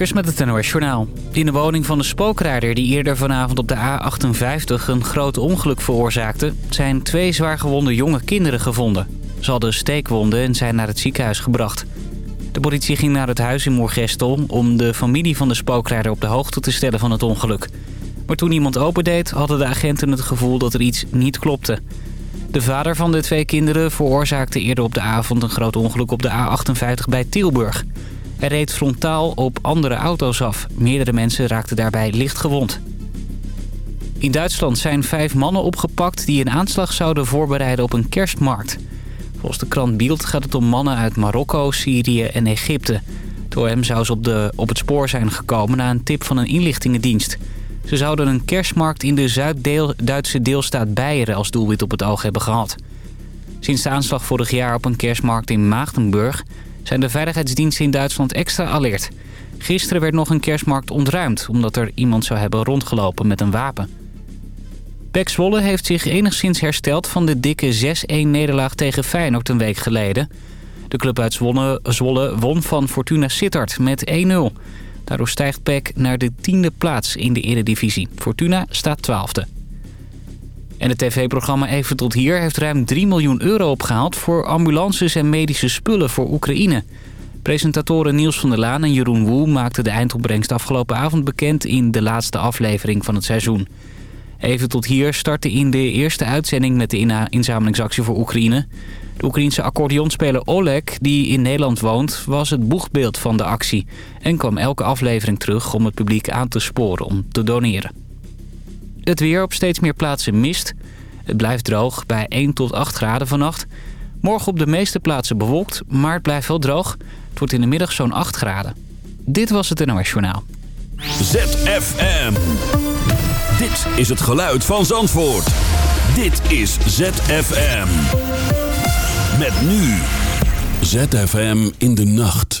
Kers met het NOS Journaal. In de woning van de spookrijder die eerder vanavond op de A58 een groot ongeluk veroorzaakte... zijn twee zwaargewonde jonge kinderen gevonden. Ze hadden steekwonden en zijn naar het ziekenhuis gebracht. De politie ging naar het huis in Moergestel om de familie van de spookrijder op de hoogte te stellen van het ongeluk. Maar toen iemand opendeed hadden de agenten het gevoel dat er iets niet klopte. De vader van de twee kinderen veroorzaakte eerder op de avond een groot ongeluk op de A58 bij Tilburg... Hij reed frontaal op andere auto's af. Meerdere mensen raakten daarbij licht gewond. In Duitsland zijn vijf mannen opgepakt die een aanslag zouden voorbereiden op een kerstmarkt. Volgens de krant Bild gaat het om mannen uit Marokko, Syrië en Egypte. Door hem zou ze op, de, op het spoor zijn gekomen na een tip van een inlichtingendienst. Ze zouden een kerstmarkt in de Zuid-Duitse deelstaat Beieren als doelwit op het oog hebben gehad. Sinds de aanslag vorig jaar op een kerstmarkt in Maagdenburg zijn de veiligheidsdiensten in Duitsland extra alert. Gisteren werd nog een kerstmarkt ontruimd... omdat er iemand zou hebben rondgelopen met een wapen. Pek Zwolle heeft zich enigszins hersteld van de dikke 6-1-nederlaag tegen Feyenoord een week geleden. De club uit Zwolle, Zwolle won van Fortuna Sittard met 1-0. Daardoor stijgt Pek naar de tiende plaats in de eredivisie. Fortuna staat twaalfde. En het tv-programma Even tot hier heeft ruim 3 miljoen euro opgehaald... voor ambulances en medische spullen voor Oekraïne. Presentatoren Niels van der Laan en Jeroen Woe maakten de eindopbrengst afgelopen avond bekend... in de laatste aflevering van het seizoen. Even tot hier startte in de eerste uitzending met de inzamelingsactie voor Oekraïne. De Oekraïense accordeonspeler Oleg, die in Nederland woont, was het boegbeeld van de actie... en kwam elke aflevering terug om het publiek aan te sporen om te doneren. Het weer op steeds meer plaatsen mist. Het blijft droog bij 1 tot 8 graden vannacht. Morgen op de meeste plaatsen bewolkt, maar het blijft wel droog. Het wordt in de middag zo'n 8 graden. Dit was het NOS Journaal. ZFM. Dit is het geluid van Zandvoort. Dit is ZFM. Met nu. ZFM in de nacht.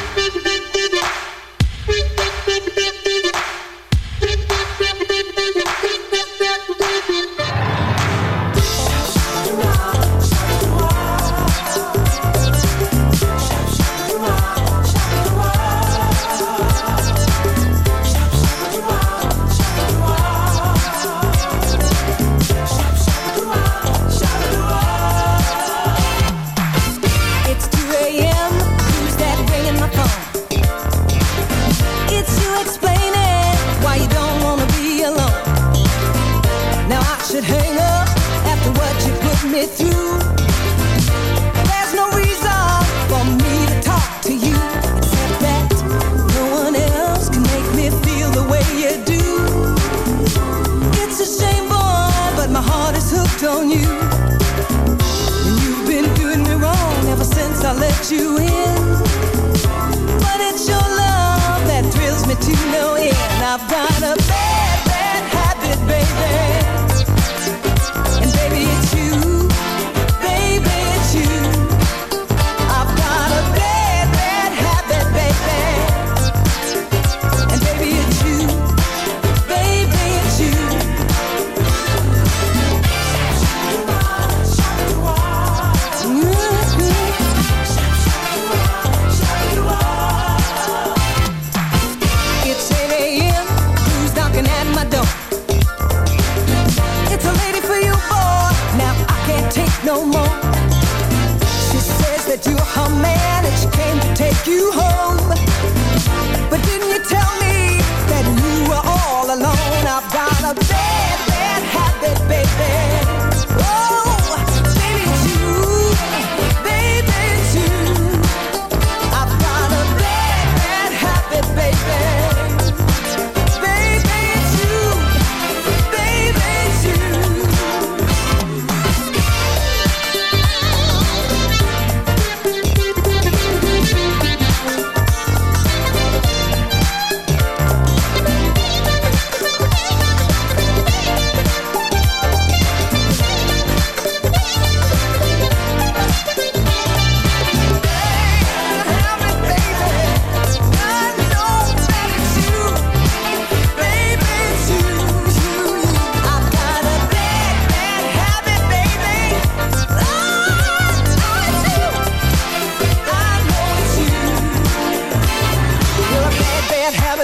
You in.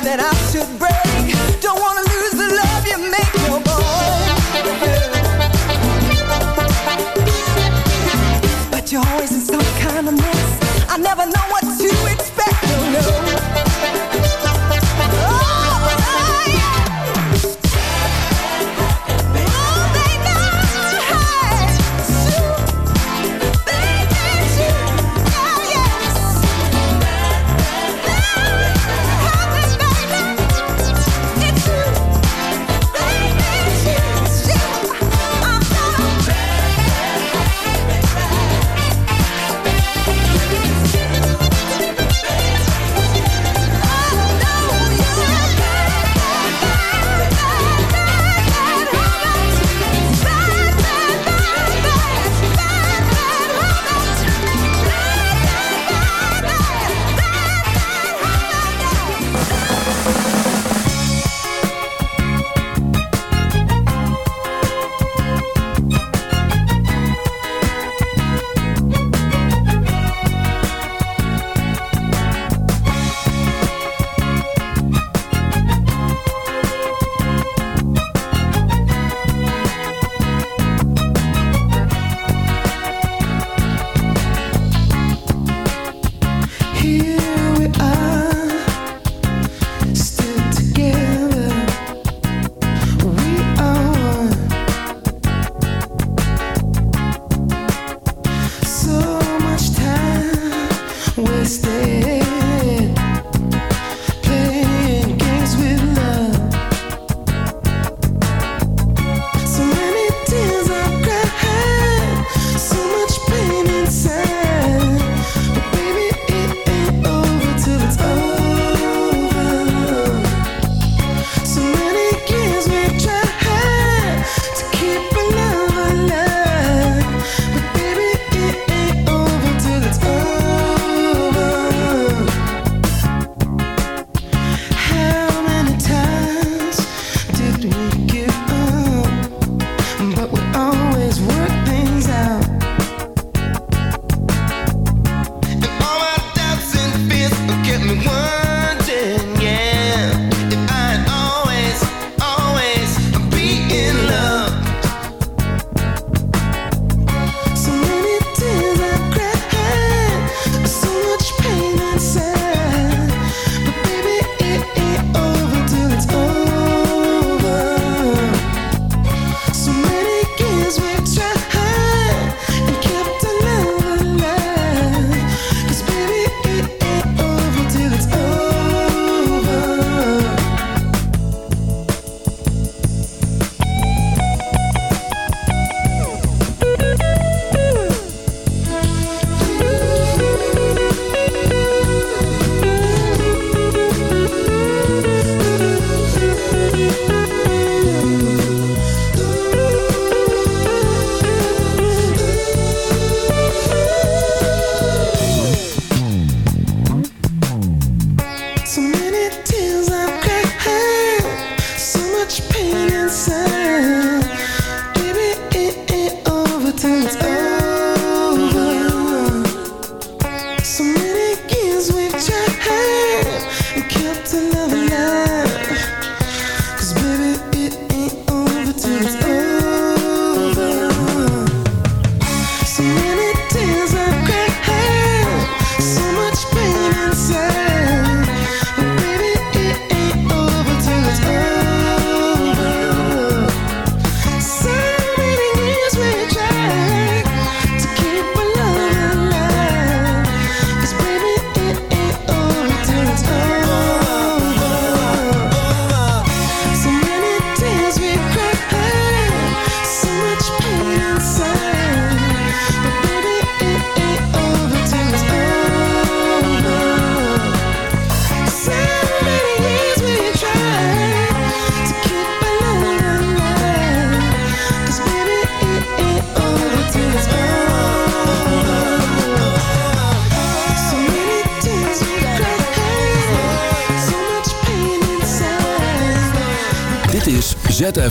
That I should break.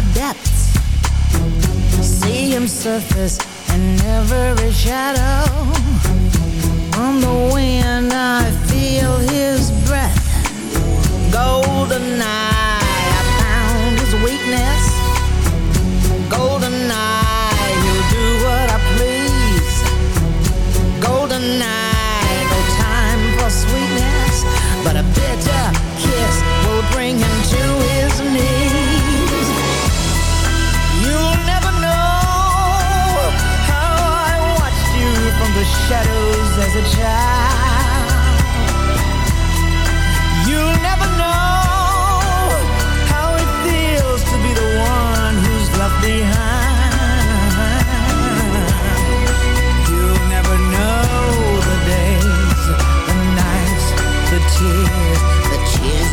the depths. See him surface and every shadow. On the wind I feel his breath. Golden eye, I found his weakness. Golden eye, he'll do what I please. Golden eye, no time for sweetness But a bitter child. You'll never know How it feels to be the one who's left behind. You'll never know the days, the nights, the tears The tears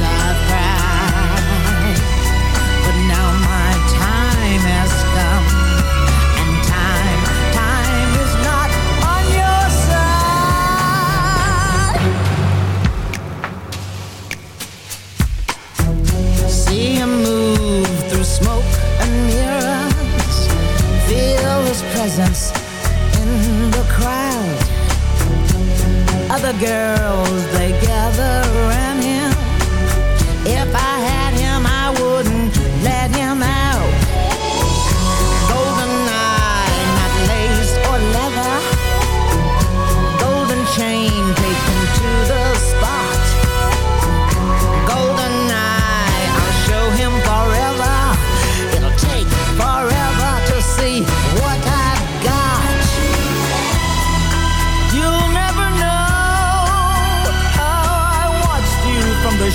the girls, they gather around.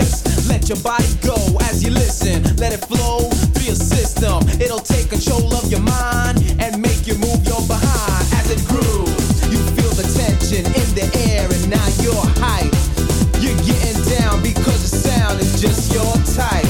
this. Let your body go as you listen. Let it flow through your system. It'll take control of your mind and make you move your behind as it grooves. You feel the tension in the air and now you're hype. You're getting down because the sound is just your type.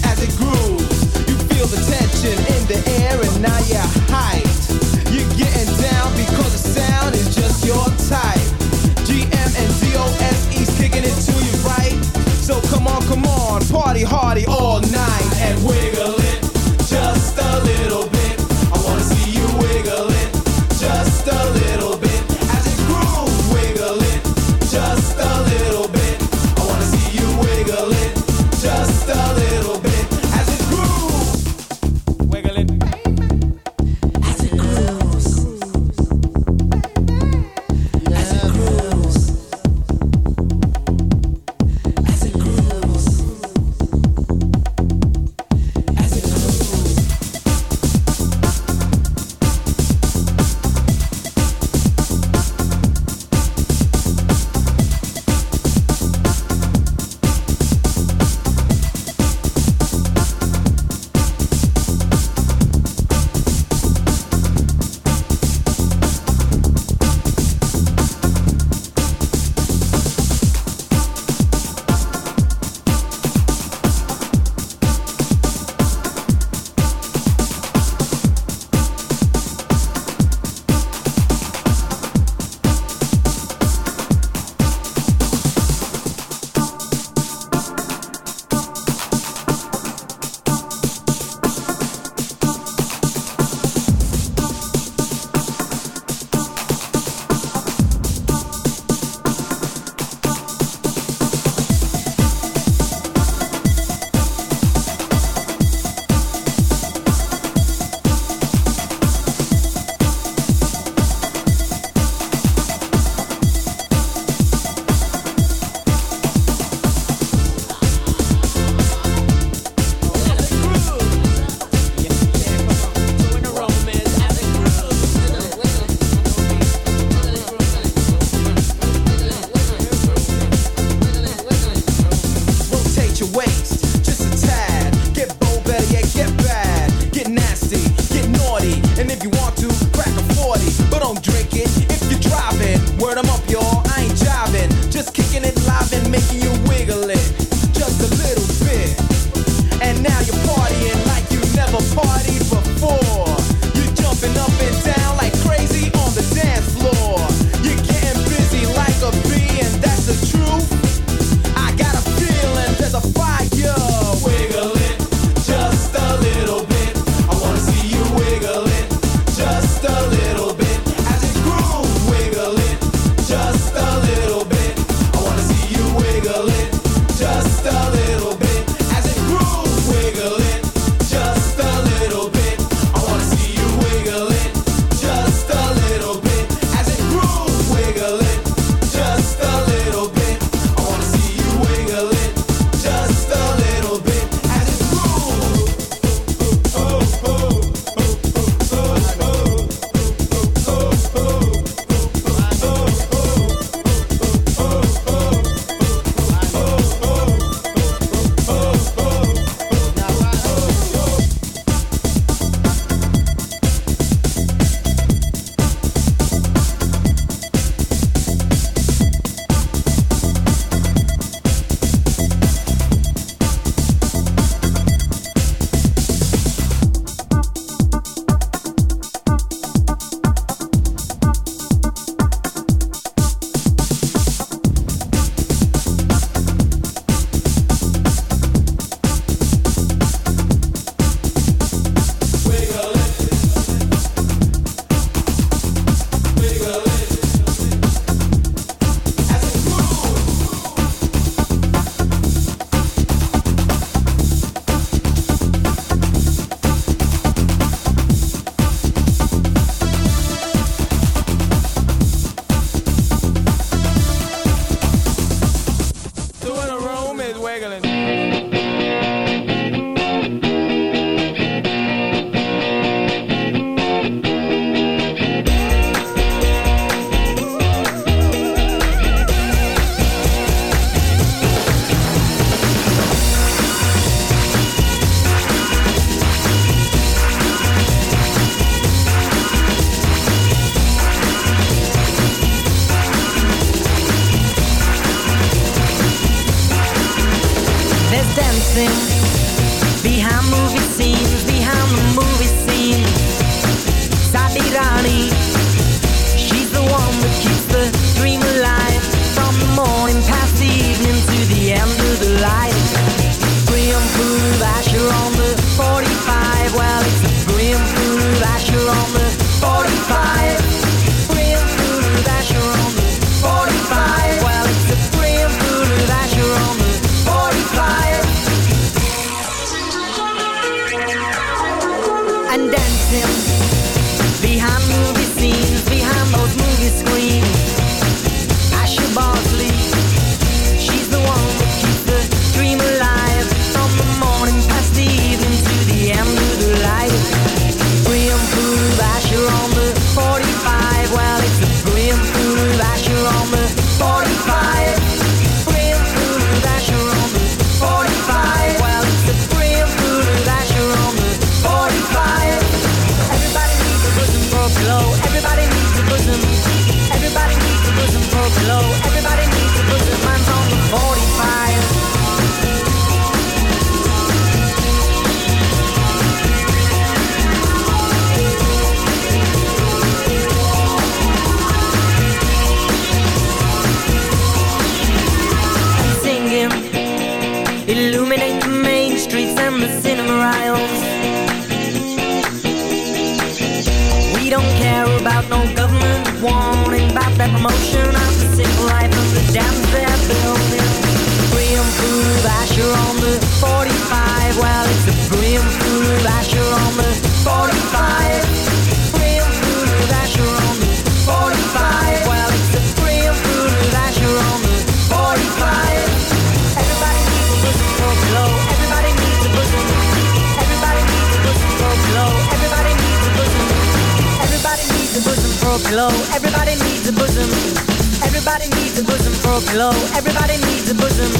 for a pillow. Everybody needs a bosom.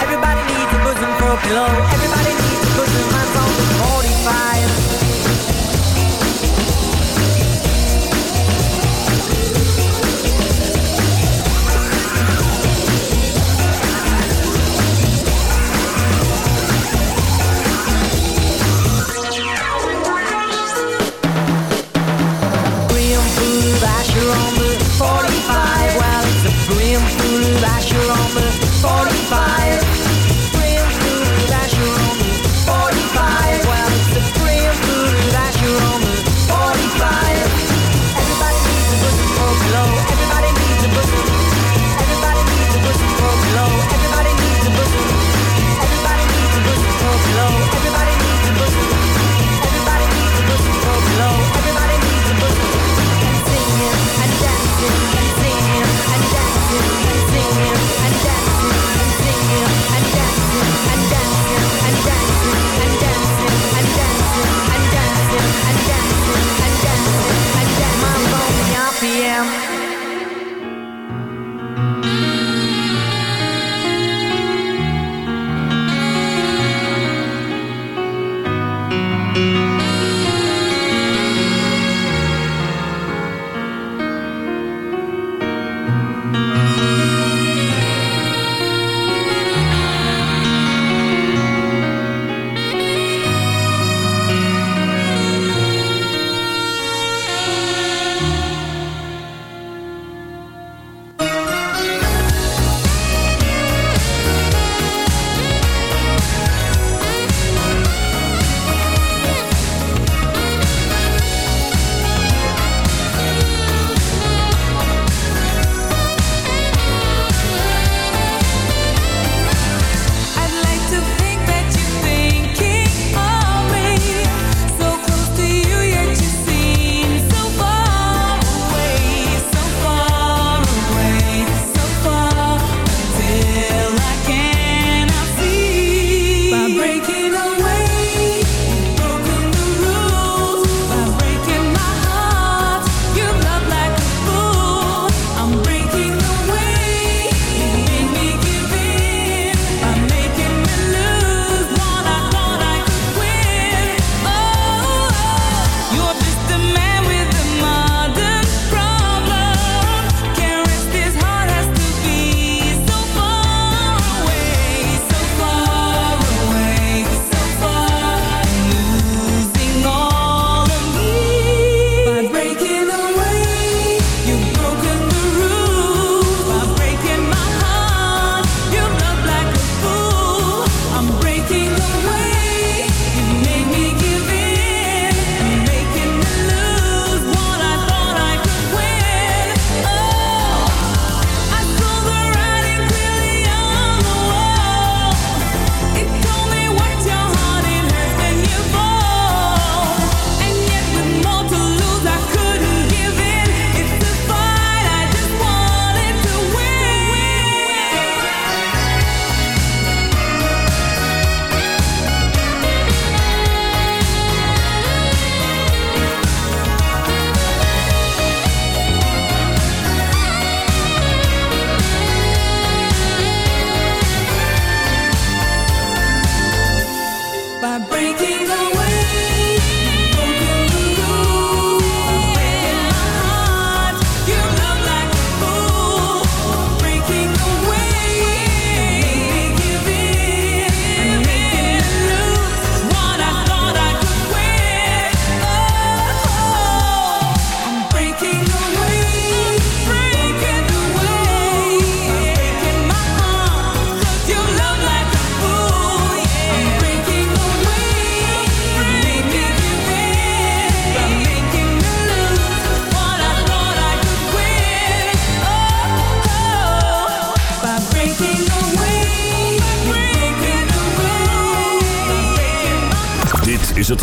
Everybody needs a bosom for a pillow. Everybody needs a bosom. I'm from 45. on the 40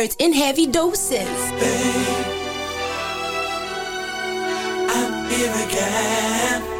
words in heavy doses. Babe, I'm here again.